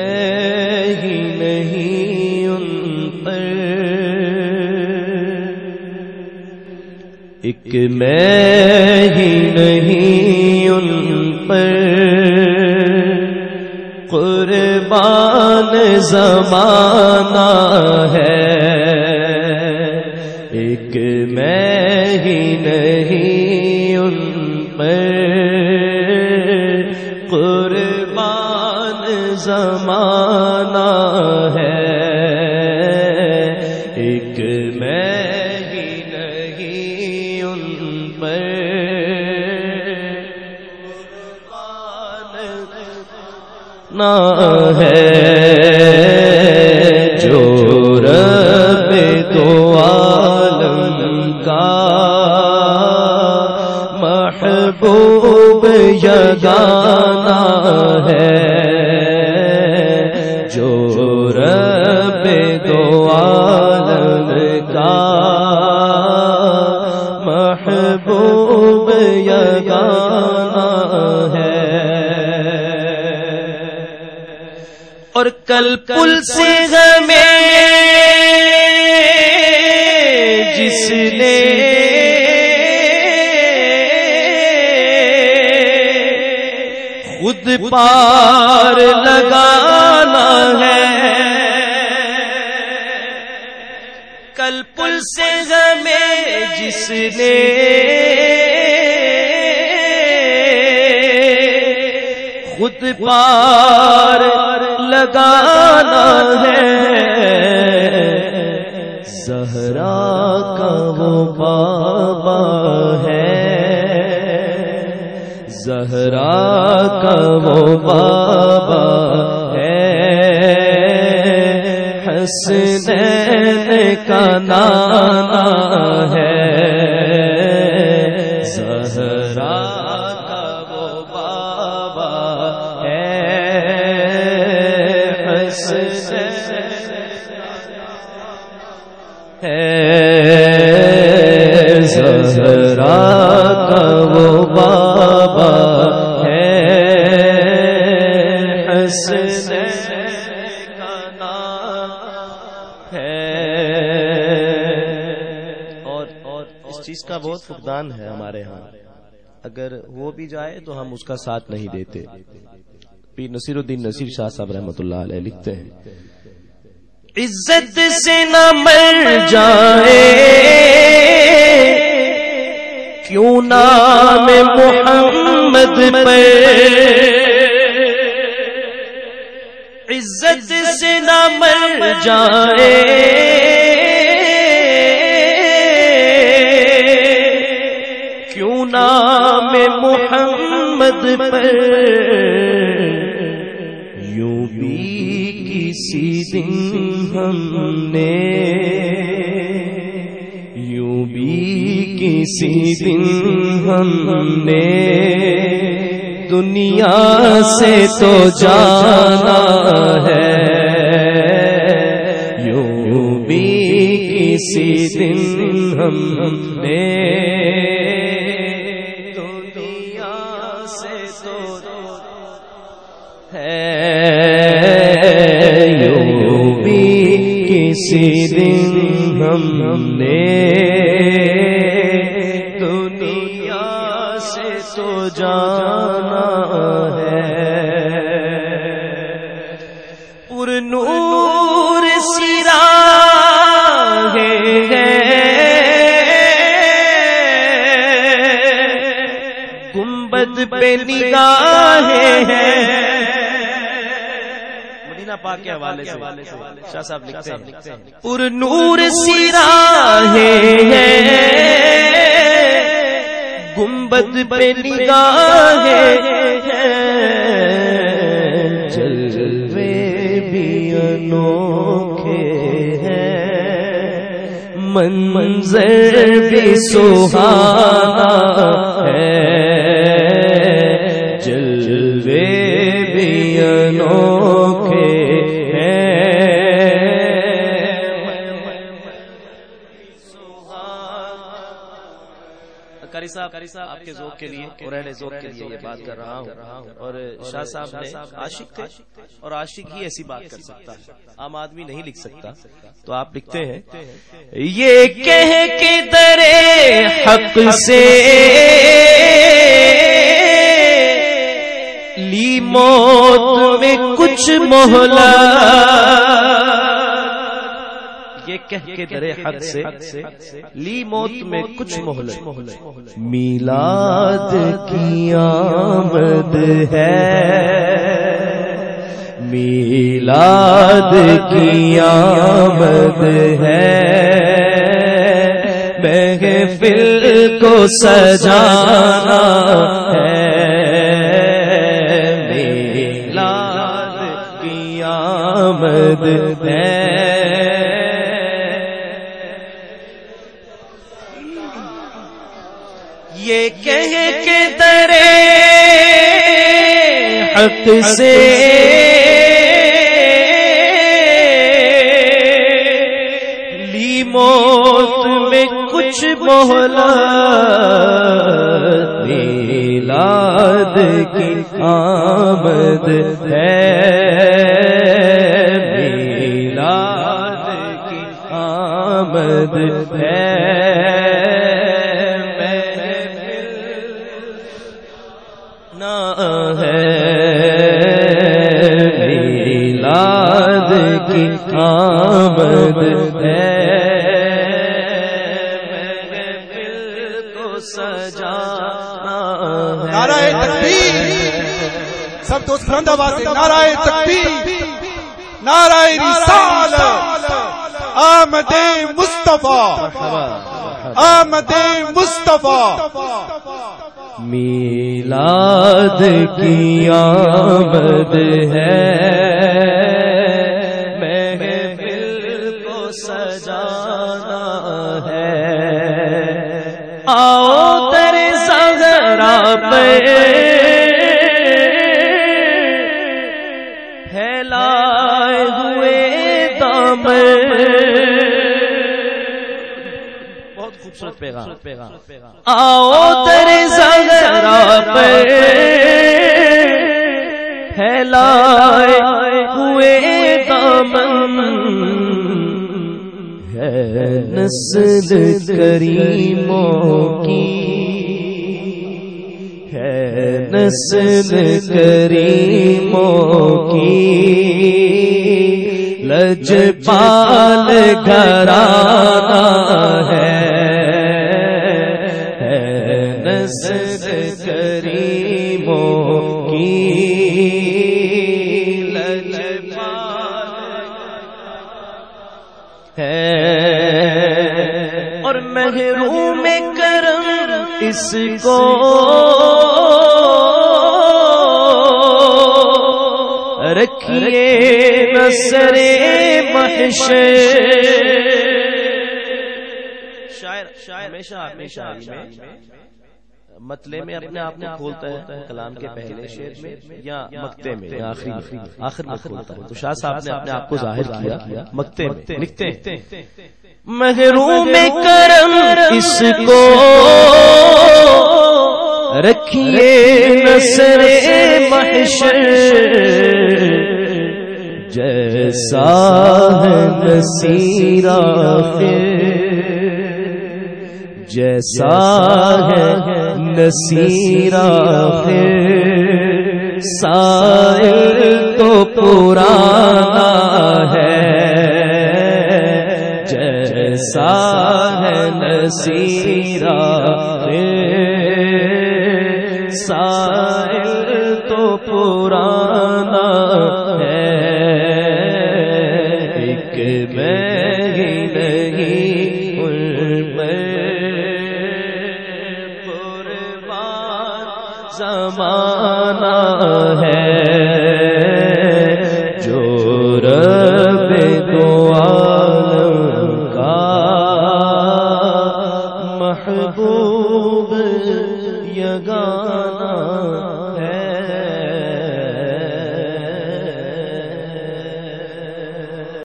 ہی نہیں ان پر۔ ایک میں ہی نہیں ان پر۔ قربان زمانہ ہے۔ ان نہ ہے جو رب تو عالم کا محبوب یگانا ہے۔ اور کل پل سے ہمیں جس نے خود پار لگانا ہے۔ کل پل سے ہمیں جس نے خود پار لگانا ہے۔ زہرا کا وہ بابا ہے۔ زہرا کا وہ بابا ہے۔ حسنین کا نانا ہے۔ زہرا حسنین کا نام ہے۔ اور اور اس چیز کا بہت فقدان ہے ہمارے ہاں۔ اگر وہ بھی جائے تو ہم اس کا ساتھ نہیں دیتے۔ پیر نصیر الدین نصیر شاہ صاحب رحمۃ اللہ علیہ لکھتے ہیں۔ عزت سے نہ مر جائے۔ کیوں نام محمد پر؟ عزت سے نہ مر جائے۔ کیوں نام محمد پر یوں بھی کسی دن ہم نے یوں بھی کسی دن ہم نے دنیا سے تو جانا ہے۔ یوں بھی کسی دن ہم نے دنیا سے تو ہے۔ یوں بھی کسی دن ہم نے سے تو جانا ہے۔ پر نور سیرا ہے۔ گنبد پہ نگاہ ہے۔ پاک کے حوالے سے شاہ صاحب لکھتے ہیں۔ پر نور سیرا ہے۔ گنبد پہ نگاہ ہے جلوے بھی انوکھے ہیں۔ من منظر بھی سہانا ہے۔ صاحب، آپ کے ذوق کے لیے اور اہل ذوق کے لیے یہ بات کر رہا ہوں۔ اور شاہ صاحب نے عاشق تھے اور عاشق ہی ایسی بات کر سکتا ہے۔ عام آدمی نہیں لکھ سکتا۔ تو آپ لکھتے ہیں، یہ کہہ کے درے حق سے لی موت میں کچھ محلہ یہ کہہ کے درے حق سے لی موت میں کچھ محلت میلاد کی آمد ہے۔ میلاد کی آمد ہے۔ محفل کو سجانا ہے۔ میلاد کی آمد ہے۔ یہ کہہ کے درے حق سے لی موت میں کچھ محلہ میلاد کی آمد ہے۔ میلاد کی آمد ہے۔ نہ ہے۔ میلاد کی آمد ہے۔ کو سجانا نعرہ تکبیر۔ سب دوست بلند آواز سے نعرہ تکبیر۔ نعرہ رسالت۔ آمد مصطفیٰ۔ آمد مصطفیٰ۔ میلاد کی آمد ہے۔ محفل کو سجانا ہے۔ آؤ بہت خوبصورت پیغام۔ آؤ تیرے سگرا پہ پھیلائے ہوئے دامن۔ ہے نسل کریموں کی۔ ہے نسل کریموں کی۔ لج پال گھرانا ہے۔ ہے نسل کریموں کی ہے اور محروم کرم اس کو رکھیے نصر محشر شاعر ہمیشہ اپنی شاعری میں اپنے آپ کو کھولتا ہے، کلام کے پہلے شعر میں یا مکتے میں، یا آخری آخر میں کھولتا ہے۔ تو شاہ صاحب نے اپنے آپ کو ظاہر کیا، مکتے میں، لکھتے ہیں۔ محروم کرم اس کو رکھیے نصر محشر۔ جیسا ہے نصیرہ جیسا ہے نصیرہ سائل تو پرانا ہے۔ جیسا ہے نصیرہ سائل تو پرانا